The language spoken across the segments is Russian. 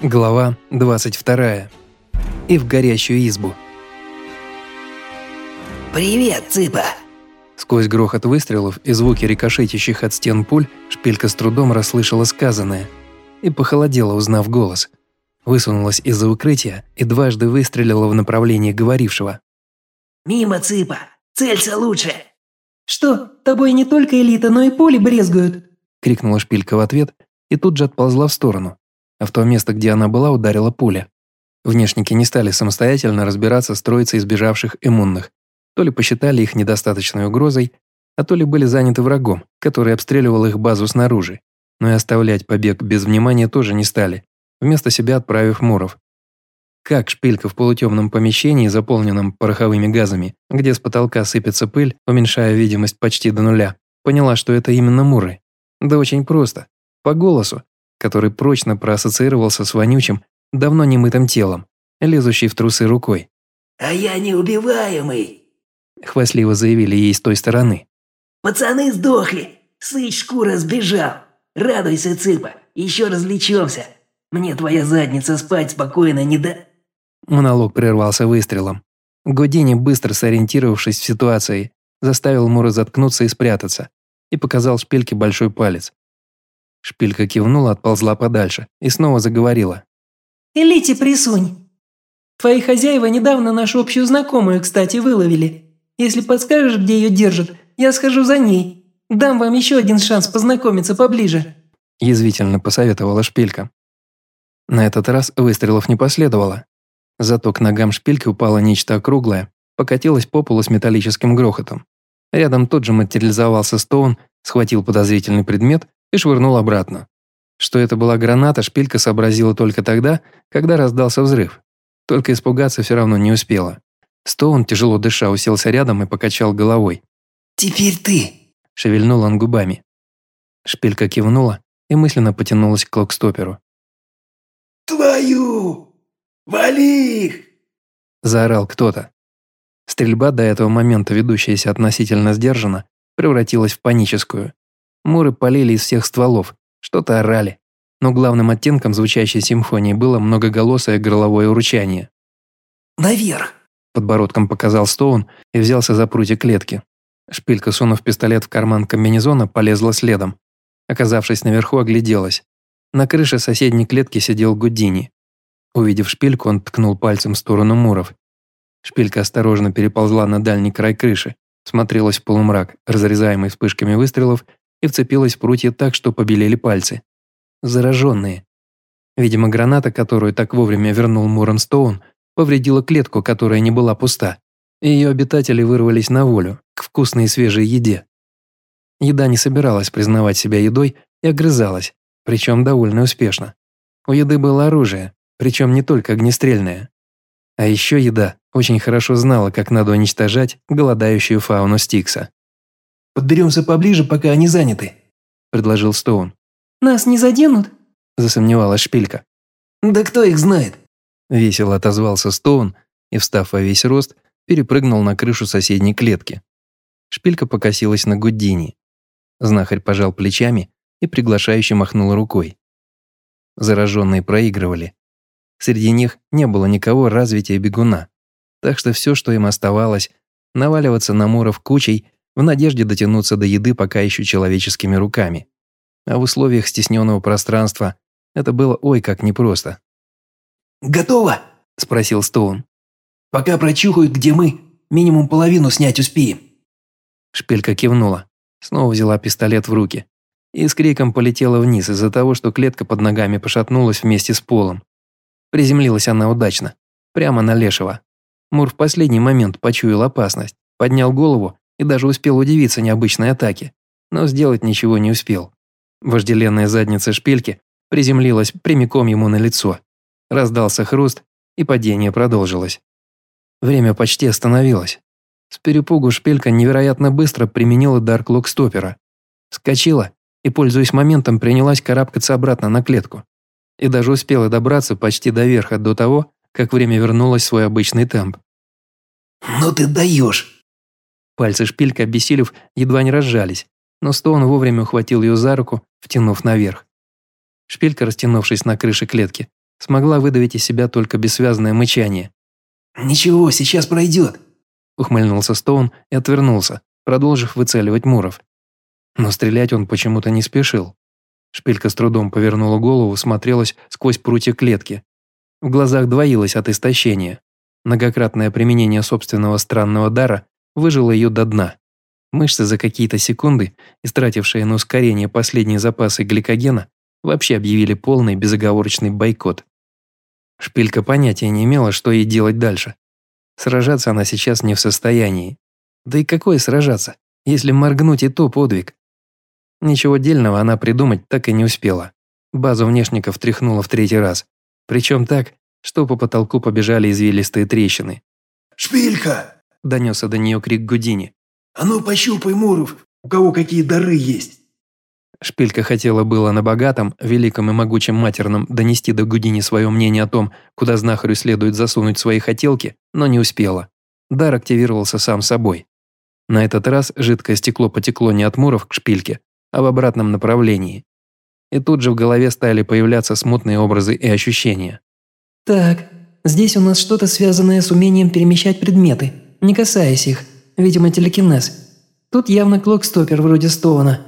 Глава 22. И в горящую избу. «Привет, Цыпа!» Сквозь грохот выстрелов и звуки рикошетящих от стен пуль шпилька с трудом расслышала сказанное и похолодела, узнав голос. Высунулась из-за укрытия и дважды выстрелила в направлении говорившего. «Мимо, Цыпа! Целься лучше!» «Что, тобой не только элита, но и поле брезгуют?» – крикнула шпилька в ответ и тут же отползла в сторону а в то место, где она была, ударила пуля. Внешники не стали самостоятельно разбираться с троицей избежавших иммунных. То ли посчитали их недостаточной угрозой, а то ли были заняты врагом, который обстреливал их базу снаружи. Но и оставлять побег без внимания тоже не стали, вместо себя отправив Муров. Как шпилька в полутемном помещении, заполненном пороховыми газами, где с потолка сыпется пыль, уменьшая видимость почти до нуля, поняла, что это именно Муры? Да очень просто. По голосу, который прочно проассоциировался с вонючим, давно немытым телом, лезущей в трусы рукой. «А я неубиваемый!» – хвастливо заявили ей с той стороны. «Пацаны сдохли! Сыч шкура сбежал! Радуйся, цыпа, еще развлечемся! Мне твоя задница спать спокойно не да...» Монолог прервался выстрелом. Години, быстро сориентировавшись в ситуации, заставил Мура заткнуться и спрятаться, и показал шпильке большой палец. Шпилька кивнула, отползла подальше и снова заговорила. «Элите присунь. Твои хозяева недавно нашу общую знакомую, кстати, выловили. Если подскажешь, где ее держат, я схожу за ней. Дам вам еще один шанс познакомиться поближе». Язвительно посоветовала шпилька. На этот раз выстрелов не последовало. Зато к ногам шпильки упало нечто округлое, покатилось по полу с металлическим грохотом. Рядом тот же материализовался Стоун, схватил подозрительный предмет и швырнул обратно. Что это была граната, шпилька сообразила только тогда, когда раздался взрыв. Только испугаться все равно не успела. Стоун, тяжело дыша, уселся рядом и покачал головой. «Теперь ты!» – шевельнул он губами. Шпилька кивнула и мысленно потянулась к локстоперу. «Твою! Вали их!» – заорал кто-то. Стрельба, до этого момента ведущаяся относительно сдержанно, превратилась в паническую. Муры полили из всех стволов, что-то орали. Но главным оттенком звучащей симфонии было многоголосое горловое урчание. «Наверх!» – подбородком показал Стоун и взялся за прутья клетки. Шпилька, сунув пистолет в карман комбинезона, полезла следом. Оказавшись наверху, огляделась. На крыше соседней клетки сидел Гудини. Увидев шпильку, он ткнул пальцем в сторону муров. Шпилька осторожно переползла на дальний край крыши, смотрелась в полумрак, разрезаемый вспышками выстрелов, и вцепилась в прутья так, что побелели пальцы. Зараженные. Видимо, граната, которую так вовремя вернул Мурон Стоун, повредила клетку, которая не была пуста. И ее обитатели вырвались на волю, к вкусной и свежей еде. Еда не собиралась признавать себя едой и огрызалась, причем довольно успешно. У еды было оружие, причем не только огнестрельное. А еще еда очень хорошо знала, как надо уничтожать голодающую фауну Стикса. Подберемся поближе, пока они заняты», – предложил Стоун. «Нас не заденут?» – засомневалась Шпилька. «Да кто их знает?» – весело отозвался Стоун и, встав во весь рост, перепрыгнул на крышу соседней клетки. Шпилька покосилась на Гуддини. Знахарь пожал плечами и приглашающе махнул рукой. Зараженные проигрывали. Среди них не было никого развития бегуна, так что все, что им оставалось, наваливаться на Муров кучей в надежде дотянуться до еды пока еще человеческими руками. А в условиях стесненного пространства это было ой как непросто. «Готово?» – спросил Стоун. «Пока прочухают, где мы, минимум половину снять успеем». Шпилька кивнула, снова взяла пистолет в руки и с криком полетела вниз из-за того, что клетка под ногами пошатнулась вместе с полом. Приземлилась она удачно, прямо на Лешего. Мур в последний момент почуял опасность, поднял голову и даже успел удивиться необычной атаке, но сделать ничего не успел. Вожделенная задница шпильки приземлилась прямиком ему на лицо. Раздался хруст, и падение продолжилось. Время почти остановилось. С перепугу шпилька невероятно быстро применила дар клокстопера. Вскочила и, пользуясь моментом, принялась карабкаться обратно на клетку. И даже успела добраться почти до верха до того, как время вернулось в свой обычный темп. «Ну ты даешь!» Пальцы шпилька, обессилев, едва не разжались, но Стоун вовремя ухватил ее за руку, втянув наверх. Шпилька, растянувшись на крыше клетки, Смогла выдавить из себя только бессвязное мычание. «Ничего, сейчас пройдет», – ухмыльнулся Стоун и отвернулся, продолжив выцеливать Муров. Но стрелять он почему-то не спешил. Шпилька с трудом повернула голову, смотрелась сквозь прутья клетки. В глазах двоилось от истощения. Многократное применение собственного странного дара выжило ее до дна. Мышцы за какие-то секунды, истратившие на ускорение последние запасы гликогена, вообще объявили полный безоговорочный бойкот. Шпилька понятия не имела, что ей делать дальше. Сражаться она сейчас не в состоянии. Да и какое сражаться, если моргнуть и то подвиг? Ничего дельного она придумать так и не успела. Базу внешников тряхнула в третий раз. Причем так, что по потолку побежали извилистые трещины. «Шпилька!» – донесся до нее крик Гудини. «А ну пощупай, Муров, у кого какие дары есть!» Шпилька хотела было на богатом, великом и могучем матерном донести до Гудини свое мнение о том, куда знахарю следует засунуть свои хотелки, но не успела. Дар активировался сам собой. На этот раз жидкое стекло потекло не от Муров к шпильке, а в обратном направлении. И тут же в голове стали появляться смутные образы и ощущения. «Так, здесь у нас что-то связанное с умением перемещать предметы, не касаясь их, видимо телекинез. Тут явно клокстопер вроде Стоуна.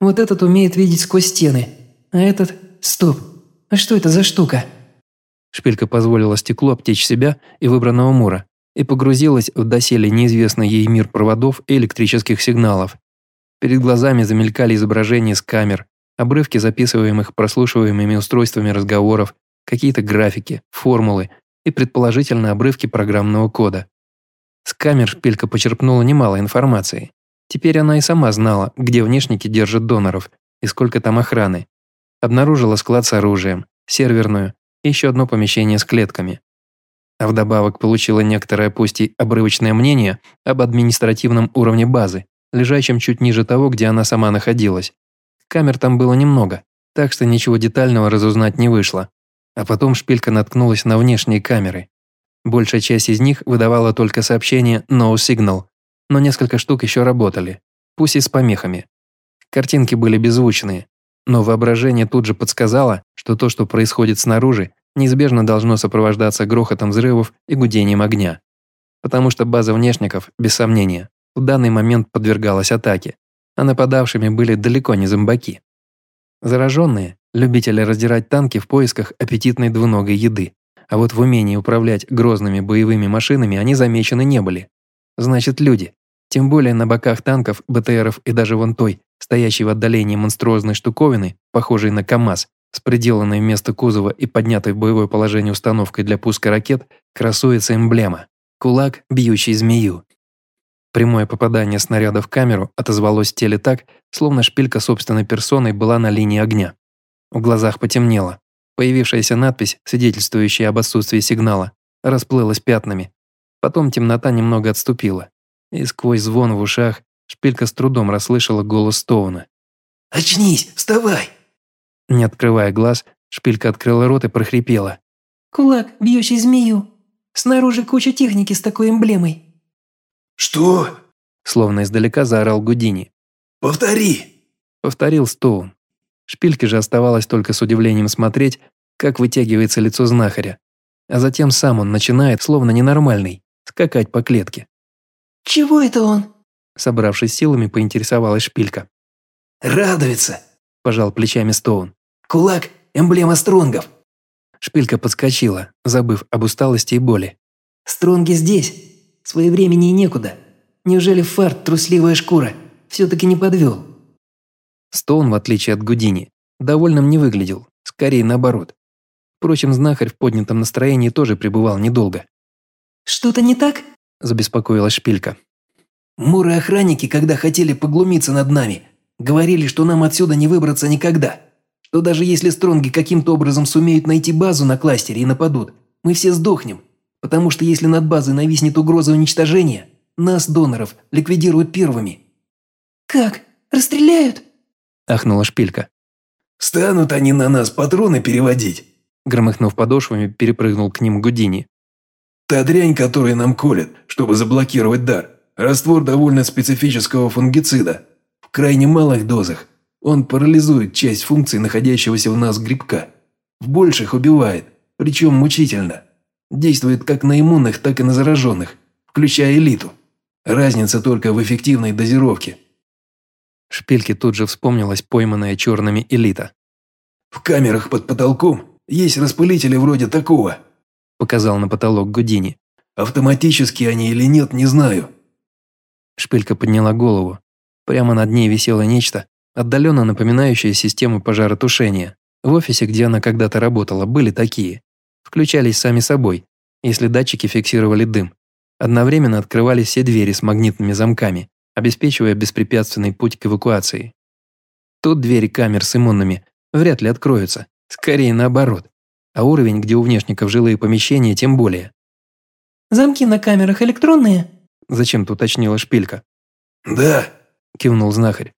Вот этот умеет видеть сквозь стены, а этот... Стоп, а что это за штука?» Шпилька позволила стеклу обтечь себя и выбранного Мура и погрузилась в доселе неизвестный ей мир проводов и электрических сигналов. Перед глазами замелькали изображения с камер, обрывки записываемых прослушиваемыми устройствами разговоров, какие-то графики, формулы и, предположительно, обрывки программного кода. С камер шпилька почерпнула немало информации. Теперь она и сама знала, где внешники держат доноров и сколько там охраны. Обнаружила склад с оружием, серверную и еще одно помещение с клетками. А вдобавок получила некоторое, пусть и обрывочное мнение об административном уровне базы, лежащем чуть ниже того, где она сама находилась. Камер там было немного, так что ничего детального разузнать не вышло. А потом шпилька наткнулась на внешние камеры. Большая часть из них выдавала только сообщение «No Signal», но несколько штук еще работали, пусть и с помехами. Картинки были беззвучные, но воображение тут же подсказало, что то, что происходит снаружи, неизбежно должно сопровождаться грохотом взрывов и гудением огня. Потому что база внешников, без сомнения, в данный момент подвергалась атаке, а нападавшими были далеко не зомбаки. Зараженные – любители раздирать танки в поисках аппетитной двуногой еды, а вот в умении управлять грозными боевыми машинами они замечены не были. Значит, люди. Тем более на боках танков, БТРов и даже вон той, стоящей в отдалении монструозной штуковины, похожей на КАМАЗ, с приделанной вместо кузова и поднятой в боевое положение установкой для пуска ракет, красуется эмблема – кулак, бьющий змею. Прямое попадание снаряда в камеру отозвалось в теле так, словно шпилька собственной персоной была на линии огня. В глазах потемнело. Появившаяся надпись, свидетельствующая об отсутствии сигнала, расплылась пятнами. Потом темнота немного отступила. И сквозь звон в ушах шпилька с трудом расслышала голос Стоуна. «Очнись, вставай!» Не открывая глаз, шпилька открыла рот и прохрипела. «Кулак, бьющий змею. Снаружи куча техники с такой эмблемой. «Что?» Словно издалека заорал Гудини. «Повтори!» Повторил Стоун. Шпильке же оставалось только с удивлением смотреть, как вытягивается лицо знахаря. А затем сам он начинает, словно ненормальный, скакать по клетке. «Чего это он?» Собравшись силами, поинтересовалась шпилька. «Радуется!» – пожал плечами Стоун. «Кулак – эмблема стронгов!» Шпилька подскочила, забыв об усталости и боли. «Стронги здесь!» Своевремени и некуда. Неужели фарт, трусливая шкура, все-таки не подвел? Стоун, в отличие от Гудини, довольным не выглядел, скорее наоборот. Впрочем, знахарь в поднятом настроении тоже пребывал недолго. «Что-то не так?» – забеспокоилась шпилька. «Муры-охранники, когда хотели поглумиться над нами, говорили, что нам отсюда не выбраться никогда. Что даже если стронги каким-то образом сумеют найти базу на кластере и нападут, мы все сдохнем. Потому что если над базой нависнет угроза уничтожения, нас, доноров, ликвидируют первыми». «Как? Расстреляют?» – ахнула шпилька. «Станут они на нас патроны переводить?» Громыхнув подошвами, перепрыгнул к ним Гудини. «Та дрянь, которую нам колят, чтобы заблокировать дар, раствор довольно специфического фунгицида. В крайне малых дозах. Он парализует часть функций находящегося в нас грибка. В больших убивает. причем мучительно. Действует как на иммунных, так и на зараженных, включая элиту. Разница только в эффективной дозировке. Шпильке тут же вспомнилась пойманная черными элита. В камерах под потолком есть распылители вроде такого. Показал на потолок Гудини. Автоматически они или нет, не знаю. Шпилька подняла голову. Прямо над ней висело нечто, отдаленно напоминающее систему пожаротушения. В офисе, где она когда-то работала, были такие. Включались сами собой, если датчики фиксировали дым. Одновременно открывались все двери с магнитными замками, обеспечивая беспрепятственный путь к эвакуации. Тут двери камер с иммунными вряд ли откроются, скорее наоборот. А уровень, где у внешников жилые помещения, тем более. «Замки на камерах электронные?» Зачем-то уточнила шпилька. «Да», – кивнул знахарь.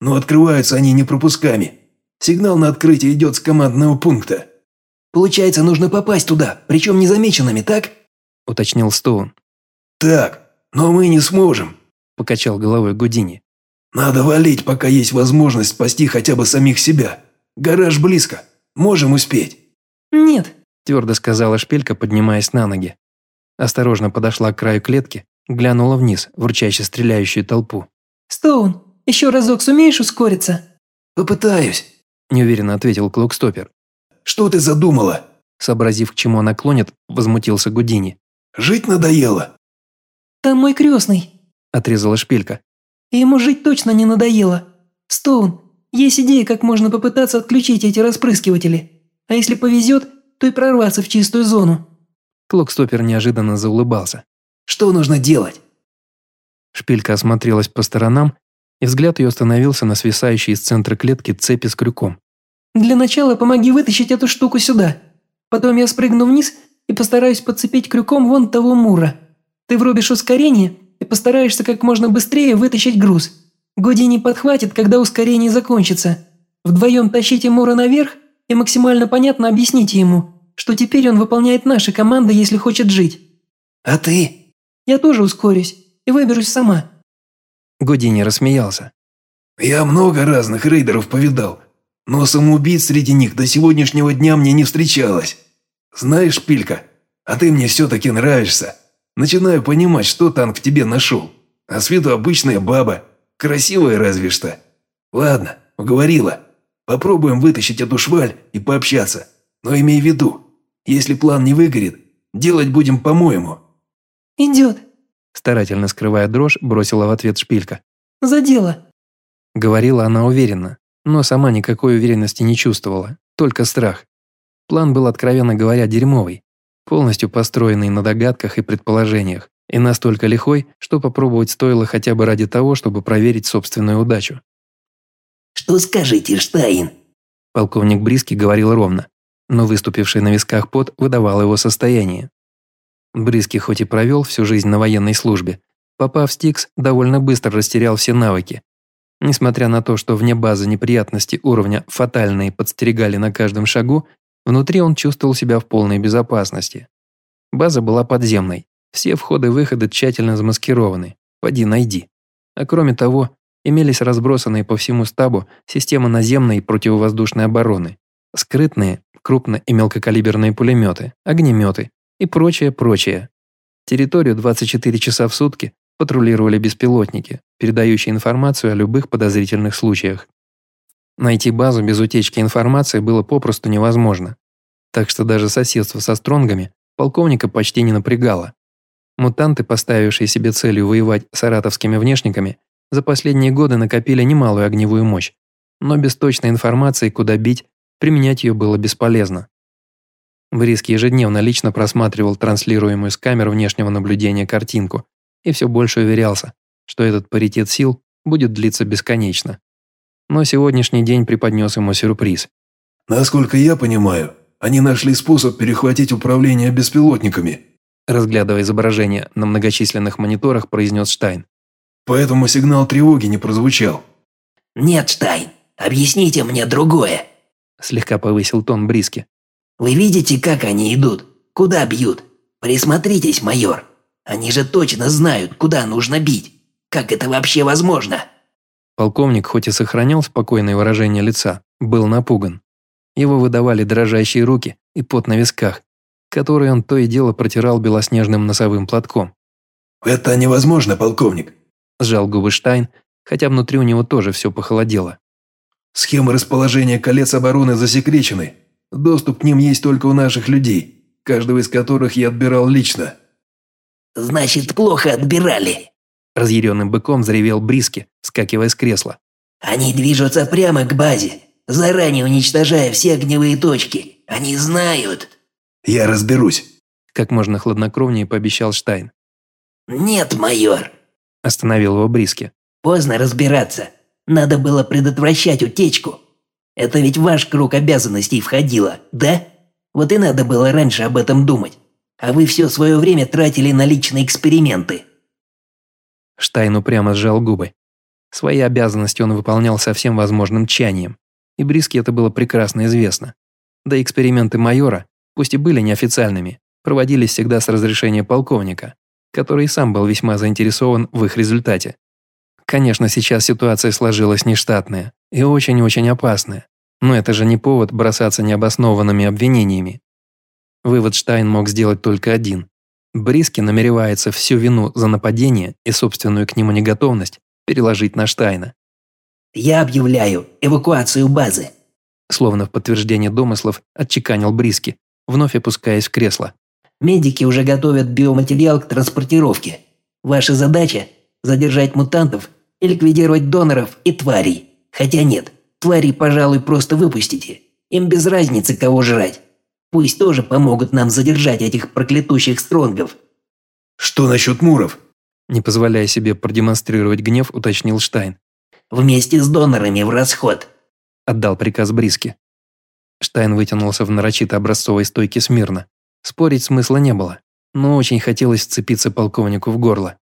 «Но открываются они не пропусками. Сигнал на открытие идет с командного пункта». «Получается, нужно попасть туда, причем незамеченными, так?» – уточнил Стоун. «Так, но мы не сможем», – покачал головой Гудини. «Надо валить, пока есть возможность спасти хотя бы самих себя. Гараж близко. Можем успеть». «Нет», – твердо сказала шпилька, поднимаясь на ноги. Осторожно подошла к краю клетки, глянула вниз в рычаще стреляющую толпу. «Стоун, еще разок сумеешь ускориться?» «Попытаюсь», – неуверенно ответил Клокстопер. «Что ты задумала?» Сообразив, к чему она клонит, возмутился Гудини. «Жить надоело?» «Там мой крестный», – отрезала шпилька. «И ему жить точно не надоело. Стоун, есть идея, как можно попытаться отключить эти распрыскиватели. А если повезет, то и прорваться в чистую зону». Клокстопер неожиданно заулыбался. «Что нужно делать?» Шпилька осмотрелась по сторонам, и взгляд ее остановился на свисающей из центра клетки цепи с крюком. «Для начала помоги вытащить эту штуку сюда. Потом я спрыгну вниз и постараюсь подцепить крюком вон того мура. Ты врубишь ускорение и постараешься как можно быстрее вытащить груз. Години подхватит, когда ускорение закончится. Вдвоем тащите мура наверх и максимально понятно объясните ему, что теперь он выполняет наши команды, если хочет жить». «А ты?» «Я тоже ускорюсь и выберусь сама». Години рассмеялся. «Я много разных рейдеров повидал, но самоубийц среди них до сегодняшнего дня мне не встречалось. Знаешь, Пилька, а ты мне все-таки нравишься. Начинаю понимать, что танк в тебе нашел. А с виду обычная баба, красивая разве что. Ладно, уговорила. Попробуем вытащить эту шваль и пообщаться. Но имей в виду, если план не выгорит, делать будем по-моему». «Идет», Старательно скрывая дрожь, бросила в ответ шпилька. «За дело!» Говорила она уверенно, но сама никакой уверенности не чувствовала, только страх. План был, откровенно говоря, дерьмовый, полностью построенный на догадках и предположениях, и настолько лихой, что попробовать стоило хотя бы ради того, чтобы проверить собственную удачу. «Что скажете, Штайн?» Полковник Бриски говорил ровно, но выступивший на висках пот выдавал его состояние. Брызки хоть и провел всю жизнь на военной службе, попав в Стикс, довольно быстро растерял все навыки. Несмотря на то, что вне базы неприятности уровня фатальные подстерегали на каждом шагу, внутри он чувствовал себя в полной безопасности. База была подземной, все входы-выходы тщательно замаскированы, поди найди. А кроме того, имелись разбросанные по всему стабу системы наземной противовоздушной обороны, скрытные, крупно- и мелкокалиберные пулеметы, огнеметы, и прочее, прочее. Территорию 24 часа в сутки патрулировали беспилотники, передающие информацию о любых подозрительных случаях. Найти базу без утечки информации было попросту невозможно. Так что даже соседство со стронгами полковника почти не напрягало. Мутанты, поставившие себе целью воевать с саратовскими внешниками, за последние годы накопили немалую огневую мощь, но без точной информации, куда бить, применять ее было бесполезно. Бриски ежедневно лично просматривал транслируемую с камер внешнего наблюдения картинку и все больше уверялся, что этот паритет сил будет длиться бесконечно. Но сегодняшний день преподнес ему сюрприз. «Насколько я понимаю, они нашли способ перехватить управление беспилотниками», разглядывая изображение на многочисленных мониторах, произнес Штайн. «Поэтому сигнал тревоги не прозвучал». «Нет, Штайн, объясните мне другое», слегка повысил тон Бриски. Вы видите, как они идут? Куда бьют? Присмотритесь, майор. Они же точно знают, куда нужно бить. Как это вообще возможно?» Полковник, хоть и сохранял спокойное выражение лица, был напуган. Его выдавали дрожащие руки и пот на висках, которые он то и дело протирал белоснежным носовым платком. «Это невозможно, полковник», – сжал губы Штайн, хотя внутри у него тоже все похолодело. «Схемы расположения колец обороны засекречены. Доступ к ним есть только у наших людей, каждого из которых я отбирал лично». «Значит, плохо отбирали», – разъяренным быком заревел Бриски, скакивая с кресла. «Они движутся прямо к базе, заранее уничтожая все огневые точки. Они знают». «Я разберусь», – как можно хладнокровнее пообещал Штайн. «Нет, майор», – остановил его Бриски. «Поздно разбираться. Надо было предотвращать утечку. Это ведь ваш круг обязанностей входило, да? Вот и надо было раньше об этом думать. А вы все свое время тратили на личные эксперименты». Штайн упрямо сжал губы. Свои обязанности он выполнял со всем возможным тчанием, и Бриски это было прекрасно известно. Да эксперименты майора, пусть и были неофициальными, проводились всегда с разрешения полковника, который и сам был весьма заинтересован в их результате. Конечно, сейчас ситуация сложилась нештатная и очень-очень опасная, но это же не повод бросаться необоснованными обвинениями. Вывод Штайн мог сделать только один. Бриски намеревается всю вину за нападение и собственную к нему неготовность переложить на Штайна. «Я объявляю эвакуацию базы», словно в подтверждение домыслов отчеканил Бриски, вновь опускаясь в кресло. Медики уже готовят биоматериал к транспортировке. Ваша задача – задержать мутантов и ликвидировать доноров и тварей. Хотя нет, тварей, пожалуй, просто выпустите. Им без разницы, кого жрать. Пусть тоже помогут нам задержать этих проклятущих стронгов. Что насчет муров? Не позволяя себе продемонстрировать гнев, уточнил Штайн. Вместе с донорами в расход. Отдал приказ Бриски. Штайн вытянулся в нарочито образцовой стойке смирно. Спорить смысла не было, но очень хотелось вцепиться полковнику в горло.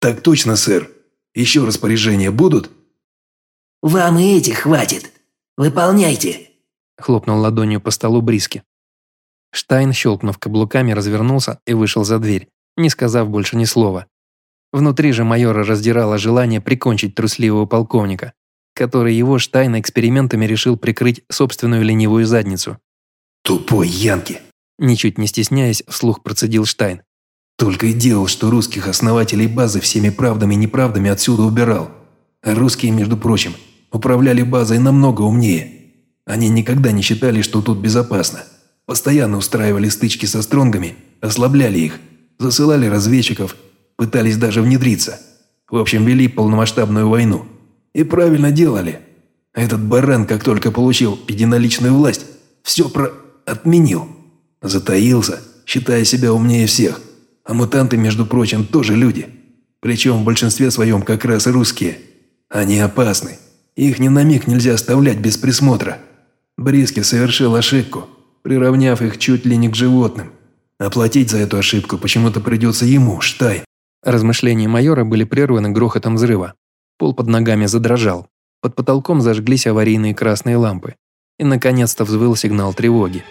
«Так точно, сэр. Еще распоряжения будут?» «Вам и этих хватит. Выполняйте!» Хлопнул ладонью по столу Бриски. Штайн, щелкнув каблуками, развернулся и вышел за дверь, не сказав больше ни слова. Внутри же майора раздирало желание прикончить трусливого полковника, который его Штайна экспериментами решил прикрыть собственную ленивую задницу. «Тупой Янки!» Ничуть не стесняясь, вслух процедил Штайн. «Только и делал, что русских основателей базы всеми правдами и неправдами отсюда убирал. А русские, между прочим, управляли базой намного умнее. Они никогда не считали, что тут безопасно. Постоянно устраивали стычки со стронгами, ослабляли их, засылали разведчиков, пытались даже внедриться. В общем, вели полномасштабную войну. И правильно делали. Этот баран, как только получил единоличную власть, все про... отменил. Затаился, считая себя умнее всех. А мутанты, между прочим, тоже люди. Причем в большинстве своем как раз русские. Они опасны. Их ни на миг нельзя оставлять без присмотра. Бриски совершил ошибку, приравняв их чуть ли не к животным. Оплатить за эту ошибку почему-то придется ему, Штайн. Размышления майора были прерваны грохотом взрыва. Пол под ногами задрожал. Под потолком зажглись аварийные красные лампы. И, наконец-то, взвыл сигнал тревоги.